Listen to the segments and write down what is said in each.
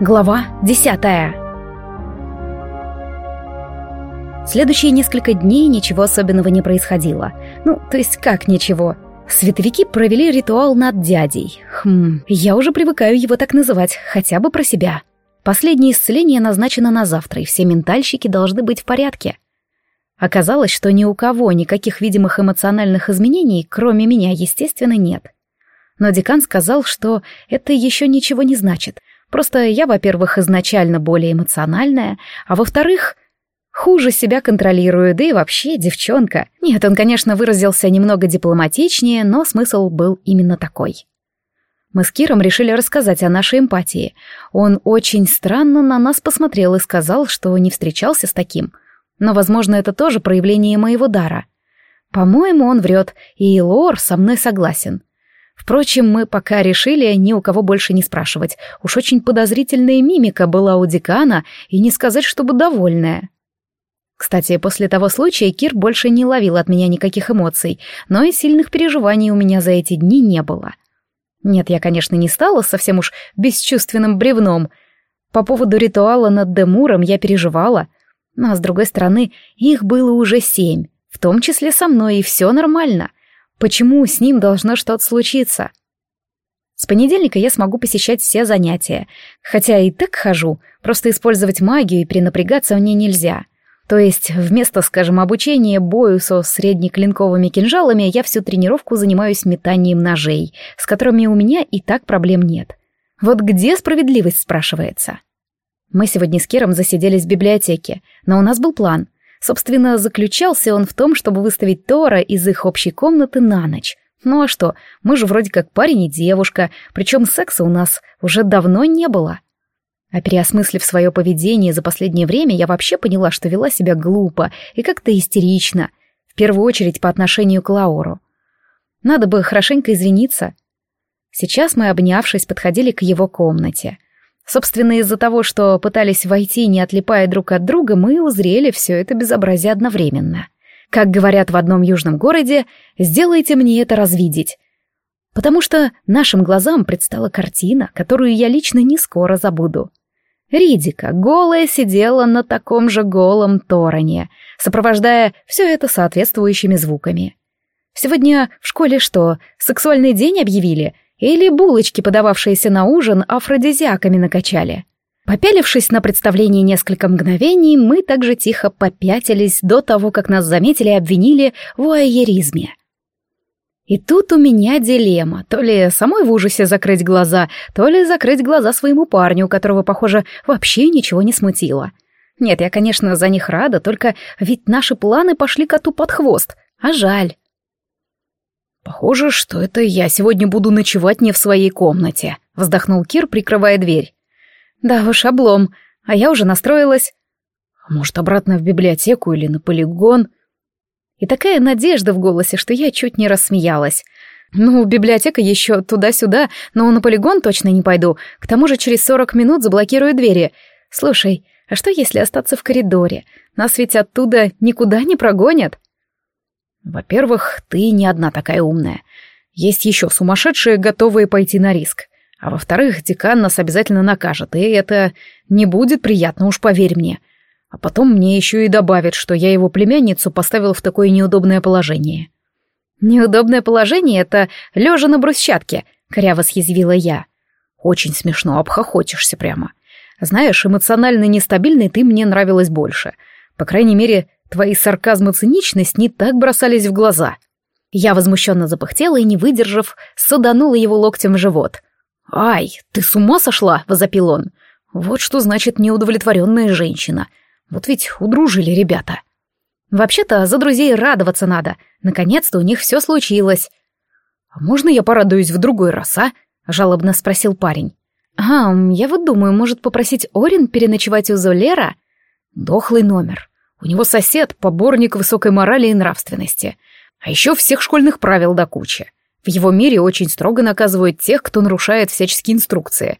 Глава десятая Следующие несколько дней ничего особенного не происходило. Ну, то есть как ничего? Световики провели ритуал над дядей. Хм, я уже привыкаю его так называть, хотя бы про себя. Последнее исцеление назначено на завтра, и все ментальщики должны быть в порядке. Оказалось, что ни у кого никаких видимых эмоциональных изменений, кроме меня, естественно, нет. Но декан сказал, что это еще ничего не значит — Просто я, во-первых, изначально более эмоциональная, а во-вторых, хуже себя контролирую, да и вообще девчонка. Нет, он, конечно, выразился немного дипломатичнее, но смысл был именно такой. Мы с Киром решили рассказать о нашей эмпатии. Он очень странно на нас посмотрел и сказал, что не встречался с таким. Но, возможно, это тоже проявление моего дара. По-моему, он врет, и Лор со мной согласен. Впрочем, мы пока решили ни у кого больше не спрашивать. Уж очень подозрительная мимика была у декана, и не сказать, чтобы довольная. Кстати, после того случая Кир больше не ловил от меня никаких эмоций, но и сильных переживаний у меня за эти дни не было. Нет, я, конечно, не стала совсем уж бесчувственным бревном. По поводу ритуала над Демуром я переживала, но, с другой стороны, их было уже семь, в том числе со мной, и все нормально — Почему с ним должно что-то случиться? С понедельника я смогу посещать все занятия, хотя и так хожу, просто использовать магию и перенапрягаться мне нельзя. То есть вместо, скажем, обучения бою со среднеклинковыми кинжалами я всю тренировку занимаюсь метанием ножей, с которыми у меня и так проблем нет. Вот где справедливость, спрашивается? Мы сегодня с Киром засиделись в библиотеке, но у нас был план — Собственно, заключался он в том, чтобы выставить Тора из их общей комнаты на ночь. Ну а что, мы же вроде как парень и девушка, причем секса у нас уже давно не было. А переосмыслив свое поведение за последнее время, я вообще поняла, что вела себя глупо и как-то истерично, в первую очередь по отношению к Лауру. Надо бы хорошенько извиниться. Сейчас мы, обнявшись, подходили к его комнате — Собственно, из-за того, что пытались войти, не отлипая друг от друга, мы узрели все это безобразие одновременно. Как говорят в одном южном городе, «сделайте мне это развидеть». Потому что нашим глазам предстала картина, которую я лично не скоро забуду. Ридика голая сидела на таком же голом тороне, сопровождая все это соответствующими звуками. Сегодня в школе что, сексуальный день объявили — или булочки, подававшиеся на ужин, афродизиаками накачали. Попялившись на представление несколько мгновений, мы также тихо попятились до того, как нас заметили и обвинили в уайеризме. И тут у меня дилемма, то ли самой в ужасе закрыть глаза, то ли закрыть глаза своему парню, которого, похоже, вообще ничего не смутило. Нет, я, конечно, за них рада, только ведь наши планы пошли коту под хвост, а жаль. «Похоже, что это я сегодня буду ночевать не в своей комнате», — вздохнул Кир, прикрывая дверь. «Да уж, облом. А я уже настроилась. А может, обратно в библиотеку или на полигон?» И такая надежда в голосе, что я чуть не рассмеялась. «Ну, библиотека еще туда-сюда, но на полигон точно не пойду. К тому же через сорок минут заблокирую двери. Слушай, а что если остаться в коридоре? Нас ведь оттуда никуда не прогонят?» Во-первых, ты не одна такая умная. Есть еще сумасшедшие, готовые пойти на риск. А во-вторых, декан нас обязательно накажет, и это не будет приятно, уж поверь мне. А потом мне еще и добавят, что я его племянницу поставил в такое неудобное положение. «Неудобное положение — это лежа на брусчатке», — коряво съязвила я. «Очень смешно, обхохочешься прямо. Знаешь, эмоционально нестабильной ты мне нравилась больше. По крайней мере, Твои сарказм и циничность не так бросались в глаза. Я возмущенно запыхтела и, не выдержав, саданула его локтем в живот. «Ай, ты с ума сошла?» — возопил он. «Вот что значит неудовлетворенная женщина. Вот ведь удружили ребята». «Вообще-то за друзей радоваться надо. Наконец-то у них все случилось». «А можно я порадуюсь в другой раз, а?» — жалобно спросил парень. «А, я вот думаю, может попросить Орин переночевать у Золера?» «Дохлый номер. У него сосед — поборник высокой морали и нравственности. А еще всех школьных правил до кучи. В его мире очень строго наказывают тех, кто нарушает всяческие инструкции.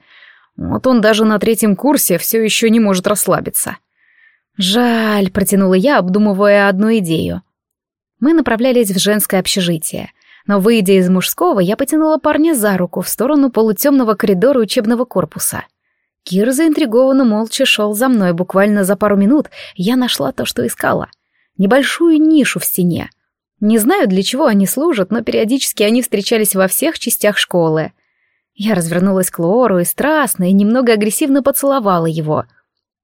Вот он даже на третьем курсе все еще не может расслабиться. «Жаль», — протянула я, обдумывая одну идею. Мы направлялись в женское общежитие, но, выйдя из мужского, я потянула парня за руку в сторону полутемного коридора учебного корпуса. Кир заинтригованно молча шел за мной. Буквально за пару минут я нашла то, что искала. Небольшую нишу в стене. Не знаю, для чего они служат, но периодически они встречались во всех частях школы. Я развернулась к Лору и страстно и немного агрессивно поцеловала его.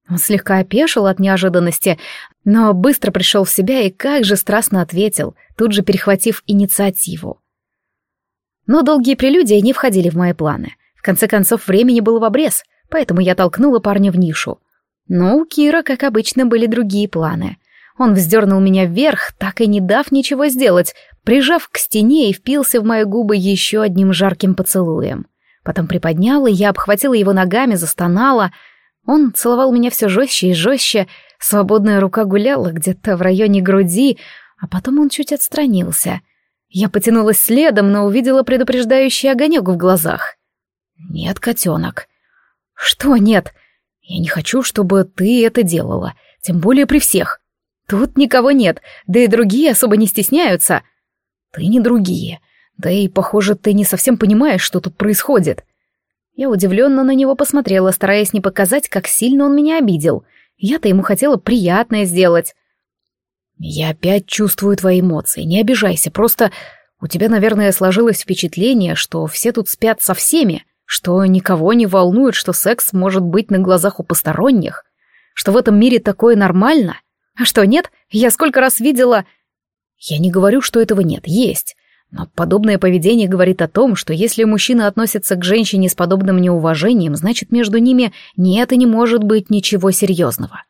Он слегка опешил от неожиданности, но быстро пришел в себя и как же страстно ответил, тут же перехватив инициативу. Но долгие прелюдии не входили в мои планы. В конце концов, времени было в обрез, поэтому я толкнула парня в нишу. Но у Кира, как обычно, были другие планы. Он вздернул меня вверх, так и не дав ничего сделать, прижав к стене и впился в мои губы еще одним жарким поцелуем. Потом приподняла, я обхватила его ногами, застонала. Он целовал меня все жестче и жестче, свободная рука гуляла где-то в районе груди, а потом он чуть отстранился. Я потянулась следом, но увидела предупреждающий огонек в глазах. «Нет, котенок». «Что нет? Я не хочу, чтобы ты это делала, тем более при всех. Тут никого нет, да и другие особо не стесняются». «Ты не другие. Да и, похоже, ты не совсем понимаешь, что тут происходит. Я удивленно на него посмотрела, стараясь не показать, как сильно он меня обидел. Я-то ему хотела приятное сделать. Я опять чувствую твои эмоции, не обижайся, просто у тебя, наверное, сложилось впечатление, что все тут спят со всеми, что никого не волнует, что секс может быть на глазах у посторонних, что в этом мире такое нормально. А что, нет? Я сколько раз видела... Я не говорю, что этого нет, есть. Но подобное поведение говорит о том, что если мужчина относится к женщине с подобным неуважением, значит, между ними нет и не может быть ничего серьезного.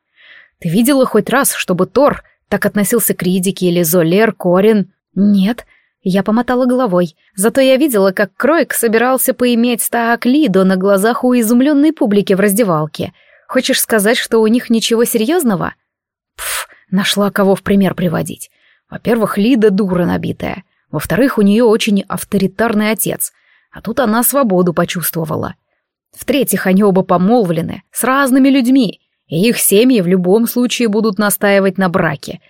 Ты видела хоть раз, чтобы Тор так относился к Ридике или Золер, Корин? Нет. Я помотала головой. Зато я видела, как Кройк собирался поиметь стаак Лидо на глазах у изумленной публики в раздевалке. Хочешь сказать, что у них ничего серьезного? Пф, нашла кого в пример приводить. Во-первых, Лида дура набитая. Во-вторых, у нее очень авторитарный отец, а тут она свободу почувствовала. В-третьих, они оба помолвлены, с разными людьми, и их семьи в любом случае будут настаивать на браке,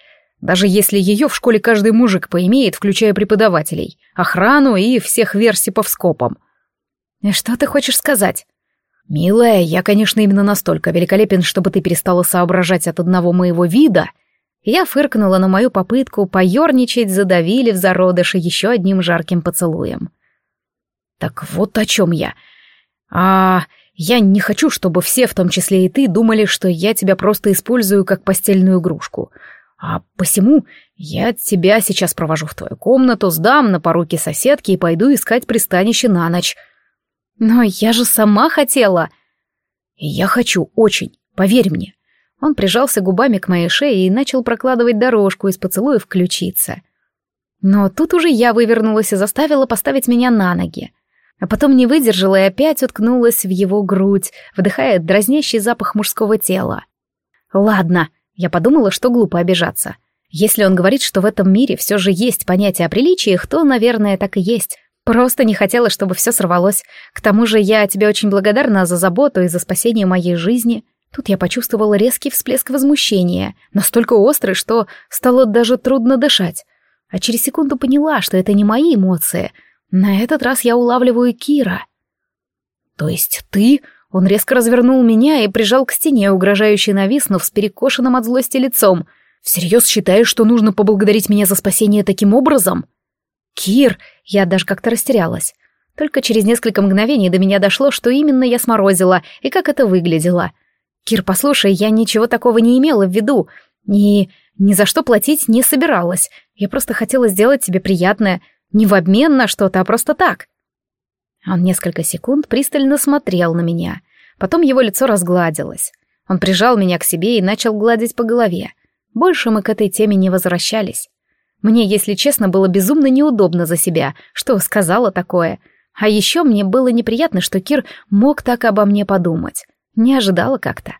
даже если ее в школе каждый мужик поимеет, включая преподавателей, охрану и всех версипов скопом. И что ты хочешь сказать? Милая, я, конечно, именно настолько великолепен, чтобы ты перестала соображать от одного моего вида — я фыркнула на мою попытку поерничать, задавили в зародыше еще одним жарким поцелуем. Так вот о чем я. А я не хочу, чтобы все, в том числе и ты, думали, что я тебя просто использую как постельную игрушку. А посему я тебя сейчас провожу в твою комнату, сдам на поруки соседки и пойду искать пристанище на ночь. Но я же сама хотела. И я хочу очень, поверь мне. Он прижался губами к моей шее и начал прокладывать дорожку из поцелуев ключица. Но тут уже я вывернулась и заставила поставить меня на ноги. А потом не выдержала и опять уткнулась в его грудь, вдыхая дразнящий запах мужского тела. «Ладно», — я подумала, что глупо обижаться. Если он говорит, что в этом мире все же есть понятие о приличиях, то, наверное, так и есть. Просто не хотела, чтобы все сорвалось. К тому же я тебе очень благодарна за заботу и за спасение моей жизни. Тут я почувствовала резкий всплеск возмущения, настолько острый, что стало даже трудно дышать. А через секунду поняла, что это не мои эмоции. На этот раз я улавливаю Кира. «То есть ты?» Он резко развернул меня и прижал к стене, угрожающе нависнув с перекошенным от злости лицом. «Всерьез считаешь, что нужно поблагодарить меня за спасение таким образом?» «Кир!» Я даже как-то растерялась. Только через несколько мгновений до меня дошло, что именно я сморозила и как это выглядело — «Кир, послушай, я ничего такого не имела в виду. Ни, ни за что платить не собиралась. Я просто хотела сделать тебе приятное. Не в обмен на что-то, а просто так». Он несколько секунд пристально смотрел на меня. Потом его лицо разгладилось. Он прижал меня к себе и начал гладить по голове. Больше мы к этой теме не возвращались. Мне, если честно, было безумно неудобно за себя, что сказала такое. А еще мне было неприятно, что Кир мог так обо мне подумать. Не ожидала как-то.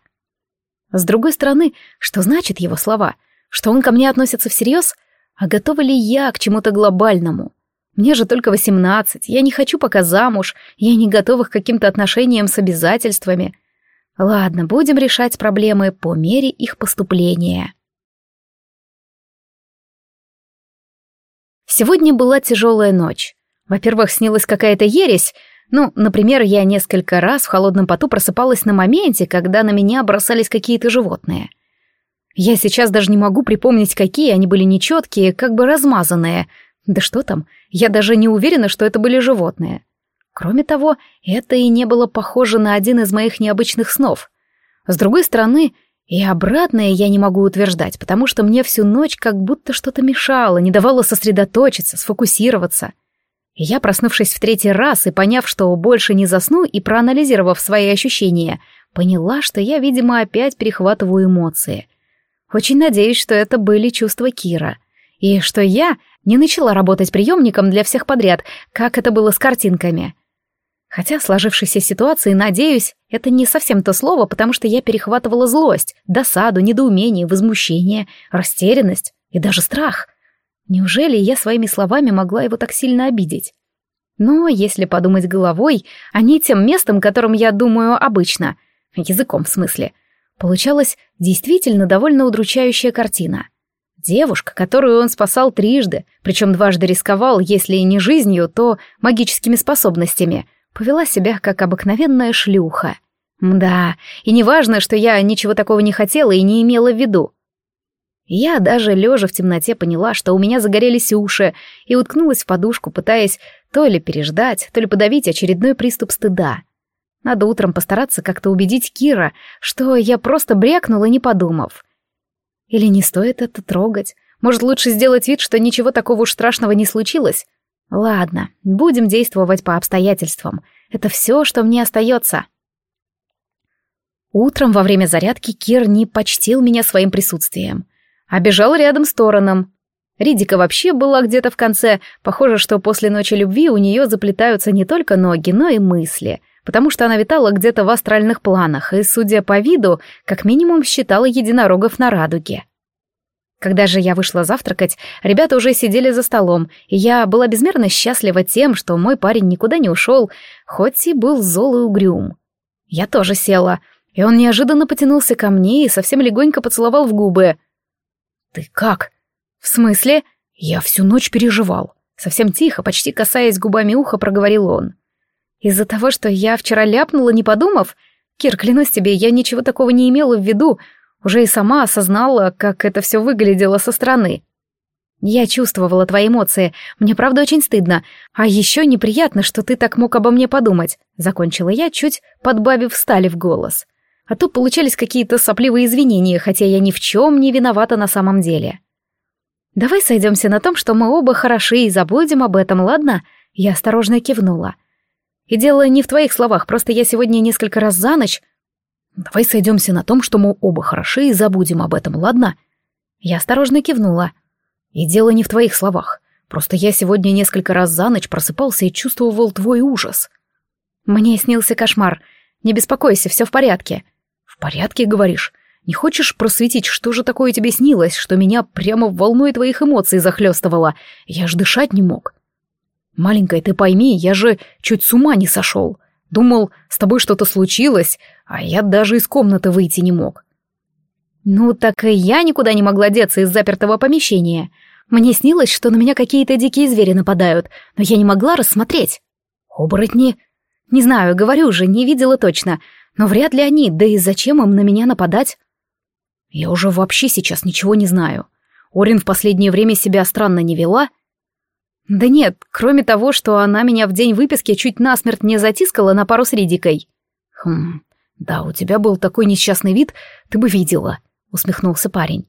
С другой стороны, что значит его слова? Что он ко мне относится всерьез? А готова ли я к чему-то глобальному? Мне же только восемнадцать, я не хочу пока замуж, я не готова к каким-то отношениям с обязательствами. Ладно, будем решать проблемы по мере их поступления. Сегодня была тяжелая ночь. Во-первых, снилась какая-то ересь, Ну, например, я несколько раз в холодном поту просыпалась на моменте, когда на меня бросались какие-то животные. Я сейчас даже не могу припомнить, какие они были нечеткие, как бы размазанные. Да что там, я даже не уверена, что это были животные. Кроме того, это и не было похоже на один из моих необычных снов. С другой стороны, и обратное я не могу утверждать, потому что мне всю ночь как будто что-то мешало, не давало сосредоточиться, сфокусироваться. И я, проснувшись в третий раз и поняв, что больше не засну, и проанализировав свои ощущения, поняла, что я, видимо, опять перехватываю эмоции. Очень надеюсь, что это были чувства Кира. И что я не начала работать приемником для всех подряд, как это было с картинками. Хотя сложившейся ситуации, надеюсь, это не совсем то слово, потому что я перехватывала злость, досаду, недоумение, возмущение, растерянность и даже страх. Неужели я своими словами могла его так сильно обидеть? Но если подумать головой, а не тем местом, которым я думаю обычно, языком в смысле, получалась действительно довольно удручающая картина. Девушка, которую он спасал трижды, причем дважды рисковал, если и не жизнью, то магическими способностями — повела себя как обыкновенная шлюха. Да, и не важно, что я ничего такого не хотела и не имела в виду. Я даже лежа в темноте поняла, что у меня загорелись уши, и уткнулась в подушку, пытаясь то ли переждать, то ли подавить очередной приступ стыда. Надо утром постараться как-то убедить Кира, что я просто брякнула, не подумав. Или не стоит это трогать? Может, лучше сделать вид, что ничего такого уж страшного не случилось? Ладно, будем действовать по обстоятельствам. Это все, что мне остается. Утром во время зарядки Кир не почтил меня своим присутствием, а бежал рядом с Тороном. Ридика вообще была где-то в конце. Похоже, что после ночи любви у нее заплетаются не только ноги, но и мысли, потому что она витала где-то в астральных планах и, судя по виду, как минимум считала единорогов на радуге. Когда же я вышла завтракать, ребята уже сидели за столом, и я была безмерно счастлива тем, что мой парень никуда не ушел, хоть и был зол и угрюм. Я тоже села, и он неожиданно потянулся ко мне и совсем легонько поцеловал в губы. «Ты как?» «В смысле?» «Я всю ночь переживал». Совсем тихо, почти касаясь губами уха, проговорил он. «Из-за того, что я вчера ляпнула, не подумав? Кир, клянусь тебе, я ничего такого не имела в виду, уже и сама осознала, как это все выглядело со стороны. Я чувствовала твои эмоции. Мне правда очень стыдно. А еще неприятно, что ты так мог обо мне подумать. Закончила я, чуть подбавив стали в голос. А то получались какие-то сопливые извинения, хотя я ни в чем не виновата на самом деле. Давай сойдемся на том, что мы оба хороши и забудем об этом, ладно? Я осторожно кивнула. И дело не в твоих словах, просто я сегодня несколько раз за ночь Давай сойдемся на том, что мы оба хороши и забудем об этом, ладно? Я осторожно кивнула. И дело не в твоих словах. Просто я сегодня несколько раз за ночь просыпался и чувствовал твой ужас. Мне снился кошмар. Не беспокойся, все в порядке. В порядке, говоришь? Не хочешь просветить, что же такое тебе снилось, что меня прямо волной твоих эмоций захлестывало? Я ж дышать не мог. Маленькая, ты пойми, я же чуть с ума не сошел. Думал, с тобой что-то случилось, а я даже из комнаты выйти не мог. Ну, так и я никуда не могла деться из запертого помещения. Мне снилось, что на меня какие-то дикие звери нападают, но я не могла рассмотреть. Оборотни? Не знаю, говорю же, не видела точно, но вряд ли они, да и зачем им на меня нападать? Я уже вообще сейчас ничего не знаю. Орин в последнее время себя странно не вела — да нет, кроме того, что она меня в день выписки чуть насмерть не затискала на пару с Ридикой. Хм, да, у тебя был такой несчастный вид, ты бы видела, усмехнулся парень.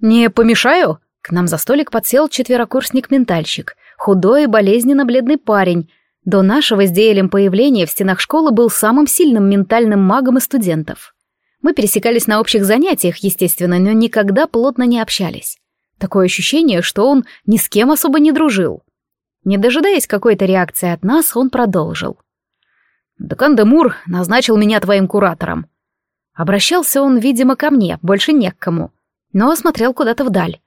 Не помешаю? К нам за столик подсел четверокурсник-ментальщик, худой и болезненно бледный парень. До нашего с Деэлем появления в стенах школы был самым сильным ментальным магом из студентов. Мы пересекались на общих занятиях, естественно, но никогда плотно не общались. Такое ощущение, что он ни с кем особо не дружил. Не дожидаясь какой-то реакции от нас, он продолжил. «Декан назначил меня твоим куратором». Обращался он, видимо, ко мне, больше не к кому, но смотрел куда-то вдаль.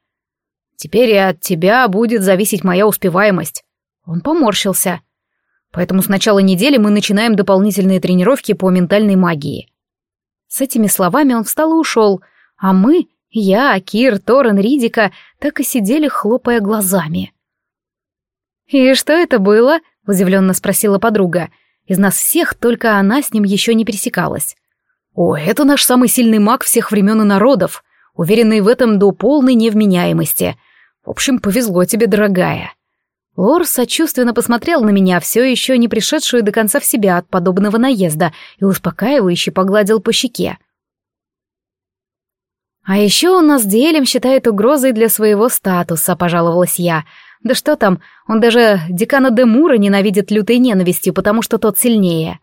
«Теперь и от тебя будет зависеть моя успеваемость». Он поморщился. «Поэтому с начала недели мы начинаем дополнительные тренировки по ментальной магии». С этими словами он встал и ушел, а мы я, Кир, Торрен, Ридика так и сидели, хлопая глазами. «И что это было?» —— удивленно спросила подруга. Из нас всех только она с ним еще не пересекалась. «О, это наш самый сильный маг всех времен и народов, уверенный в этом до полной невменяемости. В общем, повезло тебе, дорогая». Лор сочувственно посмотрел на меня, все еще не пришедшую до конца в себя от подобного наезда, и успокаивающе погладил по щеке. «А еще он нас делем считает угрозой для своего статуса», — пожаловалась я. «Да что там, он даже декана Демура ненавидит лютой ненавистью, потому что тот сильнее».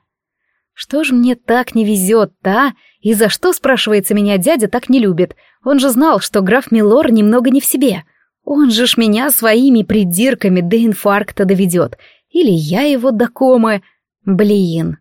«Что ж мне так не везет-то, а? И за что, спрашивается, меня дядя так не любит? Он же знал, что граф Милор немного не в себе. Он же ж меня своими придирками до инфаркта доведет. Или я его до комы. Блин,